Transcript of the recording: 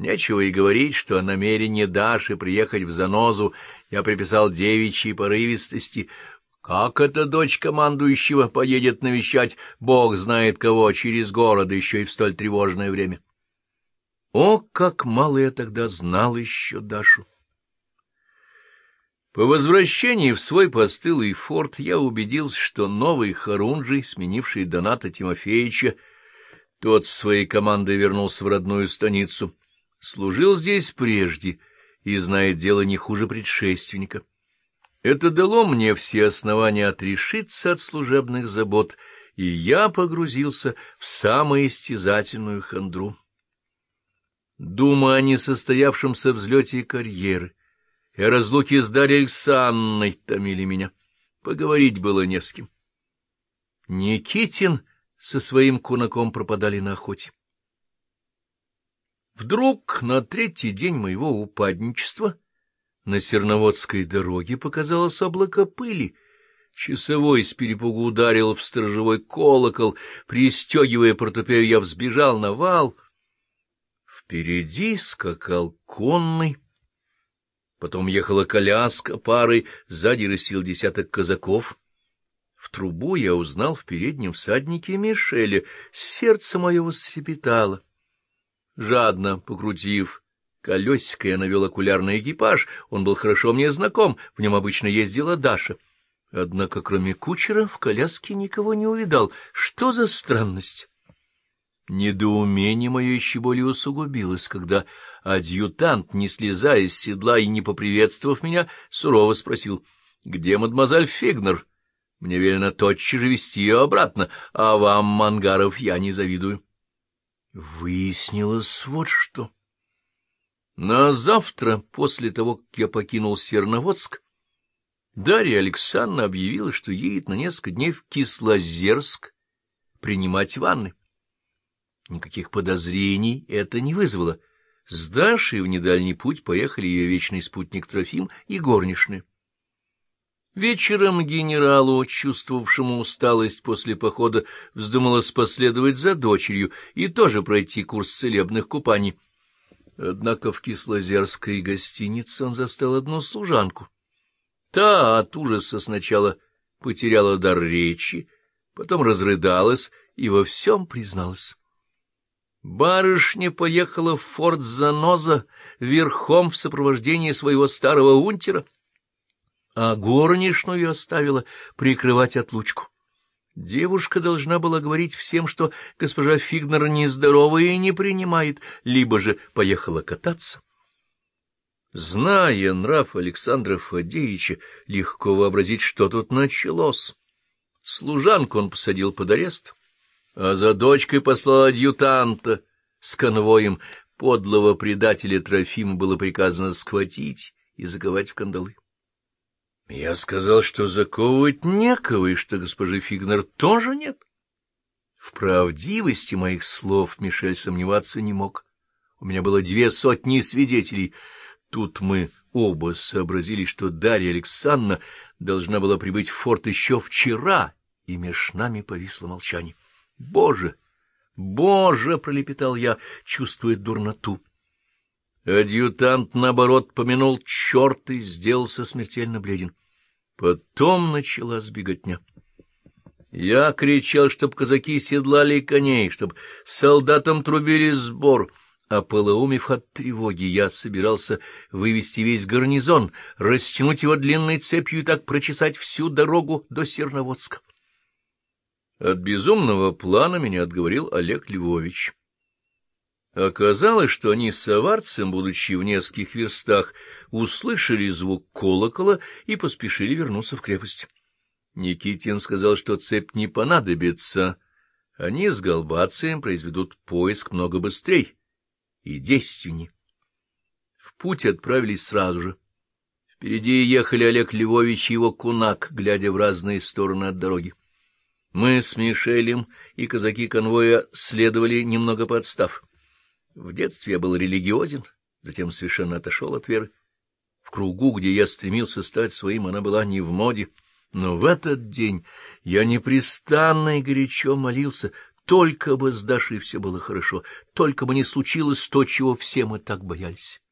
Нечего и говорить, что намерение Даши приехать в занозу я приписал девичьей порывистости. Как эта дочь командующего поедет навещать, бог знает кого, через город, еще и в столь тревожное время? О, как мало я тогда знал еще Дашу! По возвращении в свой постылый форт я убедился, что новый Харунжий, сменивший Доната Тимофеевича, тот с своей командой вернулся в родную станицу, служил здесь прежде и знает дело не хуже предшественника. Это дало мне все основания отрешиться от служебных забот, и я погрузился в самоистязательную хандру. Дума о несостоявшемся взлете карьеры, и разлуки с Дарьей Александрой томили меня. Поговорить было не с кем. Никитин со своим кунаком пропадали на охоте. Вдруг на третий день моего упадничества на Серноводской дороге показалось облако пыли. Часовой с перепугу ударил в сторожевой колокол, пристегивая портупею, я взбежал на вал. Впереди скакал конный, Потом ехала коляска парой, сзади рысил десяток казаков. В трубу я узнал в переднем всаднике Мишеля. Сердце мое вострепетало. Жадно покрутив колесико, я навел окулярный экипаж. Он был хорошо мне знаком, в нем обычно ездила Даша. Однако, кроме кучера, в коляске никого не увидал. Что за странность? Недоумение мое еще более усугубилось, когда адъютант, не слезая с седла и не поприветствовав меня, сурово спросил, где мадемуазель Фигнер? Мне велено тотчас же вести ее обратно, а вам, Мангаров, я не завидую. Выяснилось вот что. На завтра, после того, как я покинул Серноводск, Дарья Александровна объявила, что едет на несколько дней в Кислозерск принимать ванны. Никаких подозрений это не вызвало. С Дашей в недальний путь поехали ее вечный спутник Трофим и горничная. Вечером генералу, чувствовавшему усталость после похода, вздумалось последовать за дочерью и тоже пройти курс целебных купаний. Однако в Кислозерской гостинице он застал одну служанку. Та от ужаса сначала потеряла дар речи, потом разрыдалась и во всем призналась. Барышня поехала в форт Заноза верхом в сопровождении своего старого унтера, а горничную оставила прикрывать отлучку. Девушка должна была говорить всем, что госпожа Фигнер нездорова и не принимает, либо же поехала кататься. Зная нрав Александра Фадеевича, легко вообразить, что тут началось. Служанку он посадил под арест, а за дочкой послал адъютанта с конвоем. Подлого предателя Трофима было приказано схватить и заковать в кандалы. Я сказал, что заковывать некого, и что госпожи Фигнер тоже нет. В правдивости моих слов Мишель сомневаться не мог. У меня было две сотни свидетелей. Тут мы оба сообразили, что Дарья Александровна должна была прибыть в форт еще вчера, и меж нами повисло молчание. Боже! Боже! — пролепетал я, чувствуя дурноту. Адъютант, наоборот, помянул черт и сделался смертельно бледен. Потом началась беготня. Я кричал, чтоб казаки седлали коней, чтоб солдатам трубили сбор, а полоумев от тревоги, я собирался вывести весь гарнизон, растянуть его длинной цепью и так прочесать всю дорогу до Серноводска. От безумного плана меня отговорил Олег Львович. Оказалось, что они с аварцем, будучи в нескольких верстах, услышали звук колокола и поспешили вернуться в крепость. Никитин сказал, что цепь не понадобится. Они с Голбацием произведут поиск много быстрее и действеннее. В путь отправились сразу же. Впереди ехали Олег Львович и его кунак, глядя в разные стороны от дороги. Мы с Мишелем и казаки конвоя следовали немного подстав. В детстве я был религиозен, затем совершенно отошел от веры. В кругу, где я стремился стать своим, она была не в моде. Но в этот день я непрестанно и горячо молился Только бы с Дашей все было хорошо, только бы не случилось то, чего все мы так боялись.